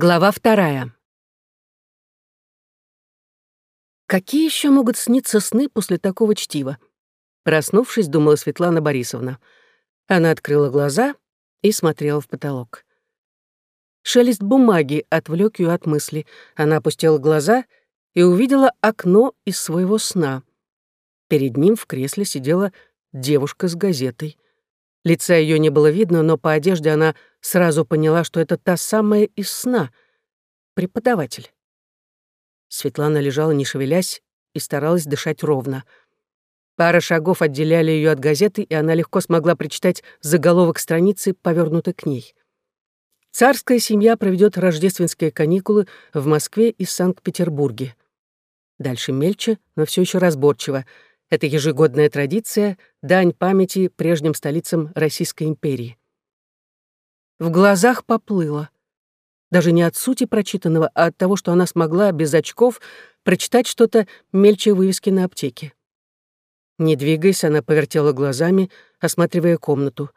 Глава вторая. Какие еще могут сниться сны после такого чтива? Проснувшись, думала Светлана Борисовна. Она открыла глаза и смотрела в потолок. Шелест бумаги отвлек ее от мысли. Она опустила глаза и увидела окно из своего сна. Перед ним в кресле сидела девушка с газетой. Лица ее не было видно, но по одежде она сразу поняла, что это та самая из сна, преподаватель. Светлана лежала, не шевелясь, и старалась дышать ровно. Пара шагов отделяли ее от газеты, и она легко смогла прочитать заголовок страницы, повернутой к ней. Царская семья проведет рождественские каникулы в Москве и Санкт-Петербурге. Дальше мельче, но все еще разборчиво. Это ежегодная традиция, дань памяти прежним столицам Российской империи. В глазах поплыло. Даже не от сути прочитанного, а от того, что она смогла без очков прочитать что-то мельче вывески на аптеке. Не двигаясь, она повертела глазами, осматривая комнату.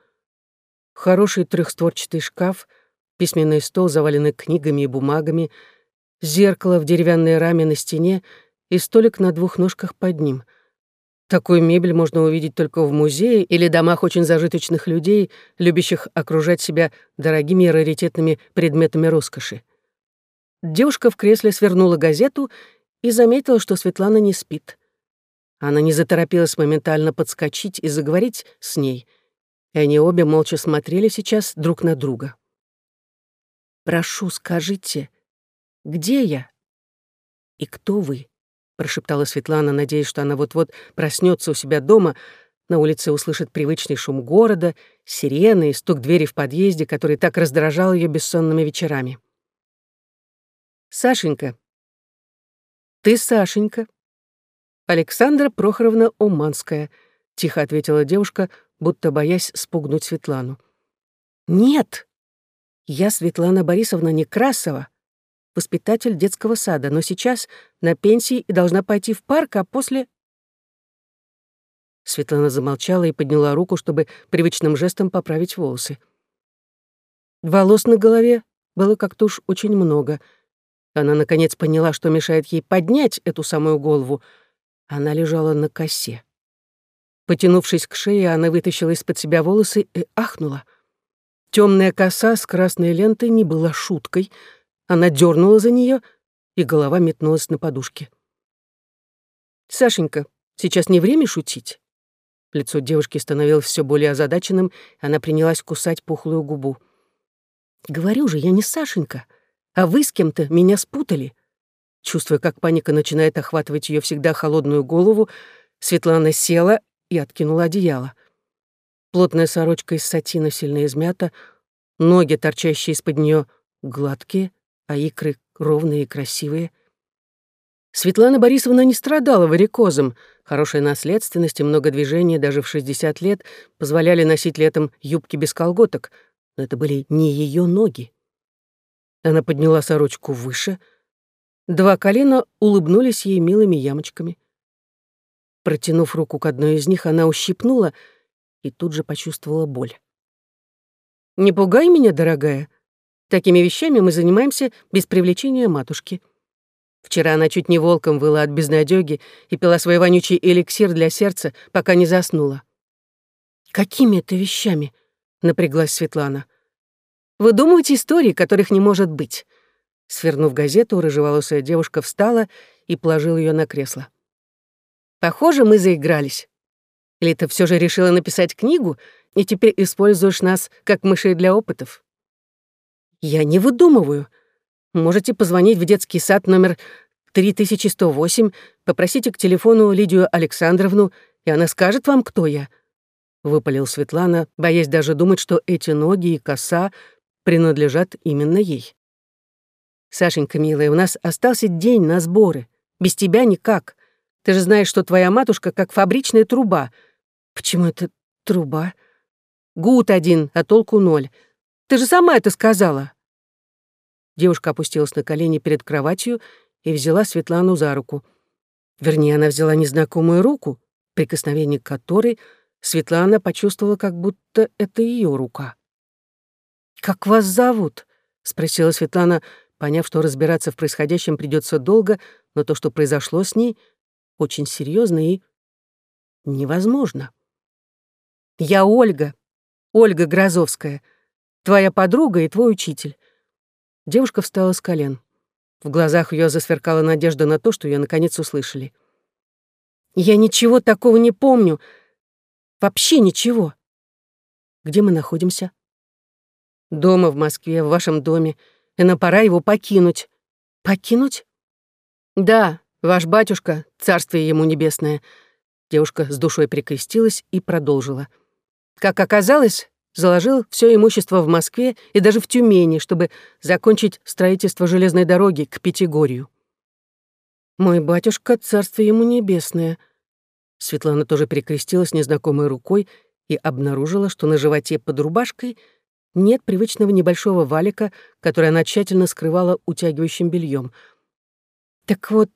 Хороший трехстворчатый шкаф, письменный стол, заваленный книгами и бумагами, зеркало в деревянной раме на стене и столик на двух ножках под ним — Такую мебель можно увидеть только в музее или домах очень зажиточных людей, любящих окружать себя дорогими и раритетными предметами роскоши. Девушка в кресле свернула газету и заметила, что Светлана не спит. Она не заторопилась моментально подскочить и заговорить с ней, и они обе молча смотрели сейчас друг на друга. «Прошу, скажите, где я и кто вы?» Прошептала Светлана, надеясь, что она вот-вот проснется у себя дома, на улице услышит привычный шум города, сирены и стук двери в подъезде, который так раздражал ее бессонными вечерами. «Сашенька. Ты Сашенька. Александра Прохоровна Уманская», — тихо ответила девушка, будто боясь спугнуть Светлану. «Нет, я Светлана Борисовна Некрасова, воспитатель детского сада, но сейчас на пенсии и должна пойти в парк, а после... Светлана замолчала и подняла руку, чтобы привычным жестом поправить волосы. Волос на голове было как-то уж очень много. Она, наконец, поняла, что мешает ей поднять эту самую голову. Она лежала на косе. Потянувшись к шее, она вытащила из-под себя волосы и ахнула. Темная коса с красной лентой не была шуткой — она дернула за нее, и голова метнулась на подушке. «Сашенька, сейчас не время шутить?» Лицо девушки становилось все более озадаченным, она принялась кусать пухлую губу. «Говорю же, я не Сашенька, а вы с кем-то меня спутали». Чувствуя, как паника начинает охватывать ее всегда холодную голову, Светлана села и откинула одеяло. Плотная сорочка из сатина сильно измята, ноги, торчащие из-под нее, гладкие, а икры ровные и красивые. Светлана Борисовна не страдала варикозом. Хорошая наследственность и много движения даже в 60 лет позволяли носить летом юбки без колготок, но это были не ее ноги. Она подняла сорочку выше. Два колена улыбнулись ей милыми ямочками. Протянув руку к одной из них, она ущипнула и тут же почувствовала боль. «Не пугай меня, дорогая», Такими вещами мы занимаемся без привлечения матушки. Вчера она чуть не волком выла от безнадёги и пила свой вонючий эликсир для сердца, пока не заснула. «Какими это вещами?» — напряглась Светлана. «Вы думаете истории, которых не может быть?» Свернув газету, рыжеволосая девушка встала и положила ее на кресло. «Похоже, мы заигрались. Или ты все же решила написать книгу и теперь используешь нас как мышей для опытов?» Я не выдумываю. Можете позвонить в детский сад номер 3108, попросите к телефону Лидию Александровну, и она скажет вам, кто я. Выпалил Светлана, боясь даже думать, что эти ноги и коса принадлежат именно ей. «Сашенька, милая, у нас остался день на сборы. Без тебя никак. Ты же знаешь, что твоя матушка как фабричная труба. Почему это труба? Гуд один, а толку ноль. Ты же сама это сказала!» Девушка опустилась на колени перед кроватью и взяла Светлану за руку. Вернее, она взяла незнакомую руку, прикосновение к которой Светлана почувствовала, как будто это ее рука. «Как вас зовут?» — спросила Светлана, поняв, что разбираться в происходящем придется долго, но то, что произошло с ней, очень серьезно и невозможно. «Я Ольга, Ольга Грозовская, твоя подруга и твой учитель». Девушка встала с колен. В глазах ее засверкала надежда на то, что ее наконец услышали. «Я ничего такого не помню. Вообще ничего. Где мы находимся?» «Дома в Москве, в вашем доме и нам пора его покинуть». «Покинуть?» «Да, ваш батюшка, царствие ему небесное». Девушка с душой прикрестилась и продолжила. «Как оказалось, заложил все имущество в Москве и даже в Тюмени, чтобы закончить строительство железной дороги к Пятигорью». «Мой батюшка, царствие ему небесное». Светлана тоже перекрестилась незнакомой рукой и обнаружила, что на животе под рубашкой — нет привычного небольшого валика, который она тщательно скрывала утягивающим бельем. Так вот,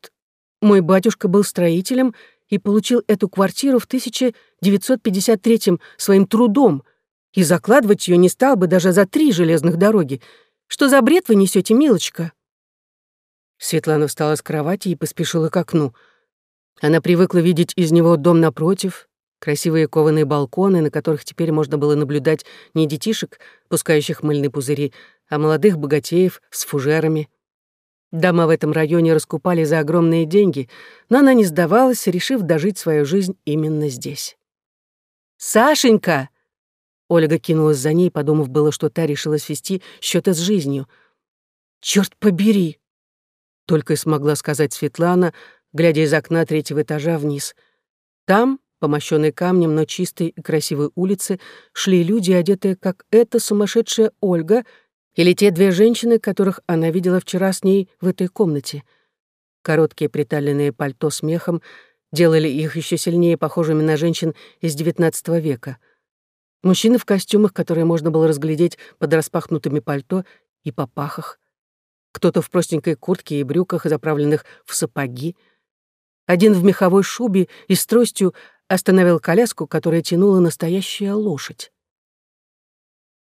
мой батюшка был строителем и получил эту квартиру в 1953 своим трудом, и закладывать ее не стал бы даже за три железных дороги. Что за бред вы несете, милочка? Светлана встала с кровати и поспешила к окну. Она привыкла видеть из него дом напротив, красивые кованые балконы, на которых теперь можно было наблюдать не детишек, пускающих мыльные пузыри, а молодых богатеев с фужерами. Дома в этом районе раскупали за огромные деньги, но она не сдавалась, решив дожить свою жизнь именно здесь. «Сашенька!» Ольга кинулась за ней, подумав было, что та решила свести счеты с жизнью. «Чёрт побери!» Только и смогла сказать Светлана, глядя из окна третьего этажа вниз. Там, по мощенной камнем, но чистой и красивой улице шли люди, одетые, как эта сумасшедшая Ольга или те две женщины, которых она видела вчера с ней в этой комнате. Короткие приталенные пальто с мехом делали их еще сильнее похожими на женщин из XIX века. Мужчины в костюмах, которые можно было разглядеть под распахнутыми пальто и попахах. Кто-то в простенькой куртке и брюках, заправленных в сапоги. Один в меховой шубе и с тростью остановил коляску, которая тянула настоящая лошадь.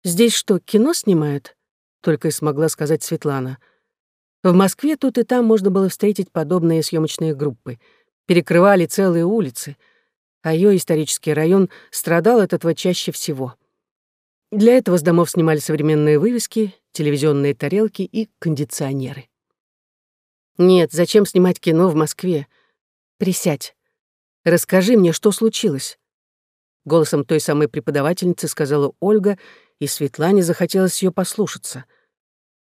«Здесь что, кино снимают?» — только и смогла сказать Светлана. В Москве тут и там можно было встретить подобные съемочные группы. Перекрывали целые улицы, а ее исторический район страдал от этого чаще всего. Для этого с домов снимали современные вывески, телевизионные тарелки и кондиционеры. «Нет, зачем снимать кино в Москве? Присядь. Расскажи мне, что случилось?» Голосом той самой преподавательницы сказала Ольга, и Светлане захотелось ее послушаться.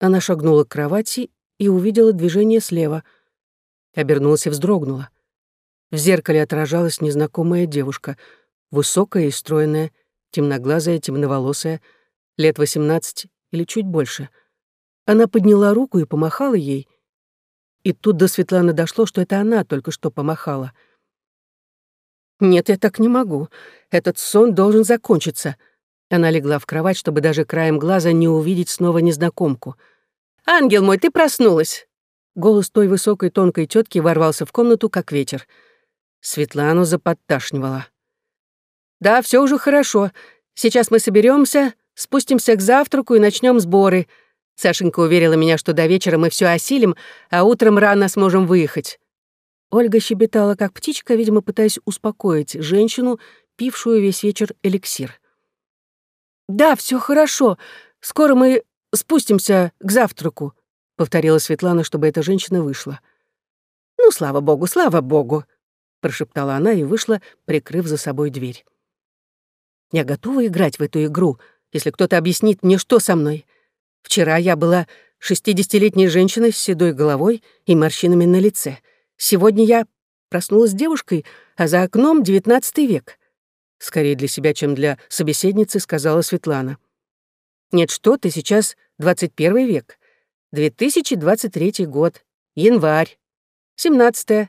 Она шагнула к кровати и увидела движение слева. Обернулась и вздрогнула. В зеркале отражалась незнакомая девушка, высокая и стройная, темноглазая, темноволосая, лет восемнадцать или чуть больше. Она подняла руку и помахала ей. И тут до Светланы дошло, что это она только что помахала — «Нет, я так не могу. Этот сон должен закончиться». Она легла в кровать, чтобы даже краем глаза не увидеть снова незнакомку. «Ангел мой, ты проснулась!» Голос той высокой тонкой тетки ворвался в комнату, как ветер. Светлану заподташнивала. «Да, все уже хорошо. Сейчас мы соберемся, спустимся к завтраку и начнем сборы. Сашенька уверила меня, что до вечера мы все осилим, а утром рано сможем выехать. Ольга щебетала, как птичка, видимо, пытаясь успокоить женщину, пившую весь вечер эликсир. «Да, все хорошо. Скоро мы спустимся к завтраку», — повторила Светлана, чтобы эта женщина вышла. «Ну, слава богу, слава богу», — прошептала она и вышла, прикрыв за собой дверь. «Я готова играть в эту игру, если кто-то объяснит мне, что со мной. Вчера я была шестидесятилетней женщиной с седой головой и морщинами на лице — Сегодня я проснулась девушкой, а за окном девятнадцатый век. Скорее для себя, чем для собеседницы, сказала Светлана. Нет, что ты, сейчас двадцать первый век. 2023 год. Январь. 17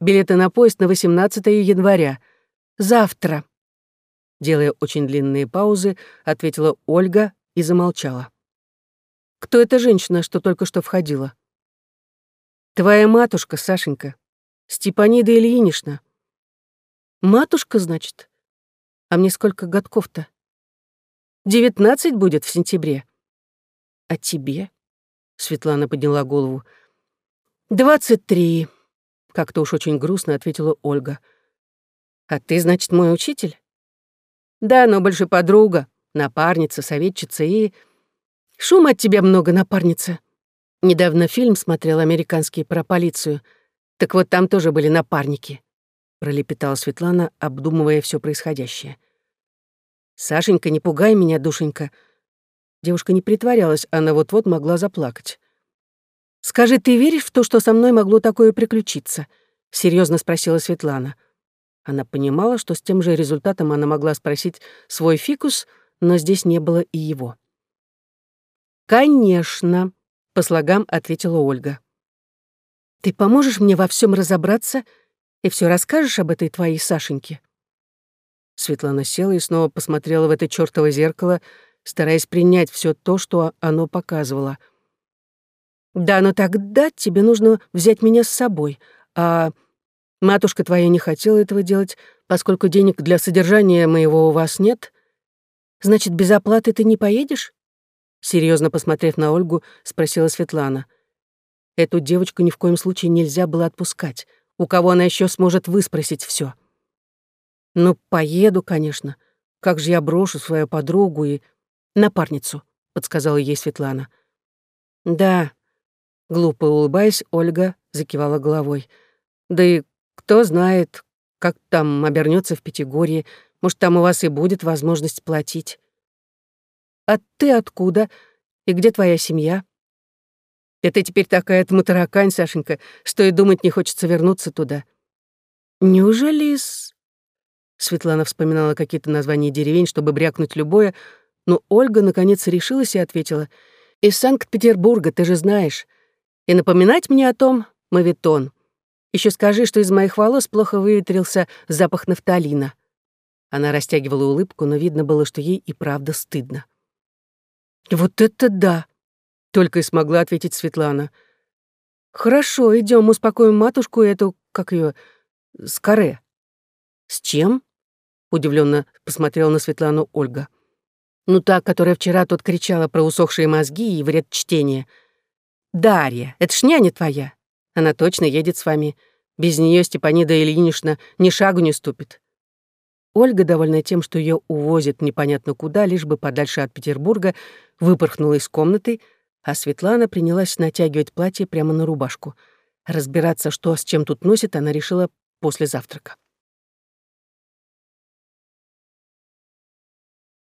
Билеты на поезд на 18 января. Завтра. Делая очень длинные паузы, ответила Ольга и замолчала. «Кто эта женщина, что только что входила?» Твоя матушка, Сашенька. Степанида Ильинична. Матушка, значит? А мне сколько годков-то? Девятнадцать будет в сентябре. А тебе? Светлана подняла голову. «Двадцать три», — как-то уж очень грустно ответила Ольга. «А ты, значит, мой учитель?» «Да, но больше подруга, напарница, советчица и...» «Шум от тебя много, напарница». Недавно фильм смотрел американский про полицию. Так вот там тоже были напарники пролепетала Светлана, обдумывая все происходящее. «Сашенька, не пугай меня, душенька». Девушка не притворялась, она вот-вот могла заплакать. «Скажи, ты веришь в то, что со мной могло такое приключиться?» — серьезно спросила Светлана. Она понимала, что с тем же результатом она могла спросить свой фикус, но здесь не было и его. «Конечно», — по слогам ответила Ольга. «Ты поможешь мне во всем разобраться и все расскажешь об этой твоей Сашеньке?» Светлана села и снова посмотрела в это чёртово зеркало, стараясь принять все то, что оно показывало. «Да, но тогда тебе нужно взять меня с собой, а матушка твоя не хотела этого делать, поскольку денег для содержания моего у вас нет. Значит, без оплаты ты не поедешь?» Серьезно посмотрев на Ольгу, спросила Светлана. Эту девочку ни в коем случае нельзя было отпускать у кого она еще сможет выспросить все. Ну, поеду, конечно. Как же я брошу свою подругу и напарницу, подсказала ей Светлана. Да, глупо улыбаясь, Ольга закивала головой. Да и кто знает, как там обернется в Пятигорье, может, там у вас и будет возможность платить. А ты откуда? И где твоя семья? Это теперь такая матаракань, Сашенька, что и думать не хочется вернуться туда. Неужели из... Светлана вспоминала какие-то названия деревень, чтобы брякнуть любое, но Ольга наконец решилась и ответила. «Из Санкт-Петербурга, ты же знаешь. И напоминать мне о том — мавитон. Еще скажи, что из моих волос плохо выветрился запах нафталина». Она растягивала улыбку, но видно было, что ей и правда стыдно. «Вот это да!» Только и смогла ответить Светлана. «Хорошо, идем, успокоим матушку эту, как ее, Скоре». «С чем?» — удивленно посмотрела на Светлану Ольга. «Ну та, которая вчера тут кричала про усохшие мозги и вред чтения. Дарья, это ж няня твоя. Она точно едет с вами. Без нее Степанида Ильинична ни шагу не ступит». Ольга, довольная тем, что ее увозят непонятно куда, лишь бы подальше от Петербурга, выпорхнула из комнаты, а Светлана принялась натягивать платье прямо на рубашку. Разбираться, что с чем тут носит, она решила после завтрака.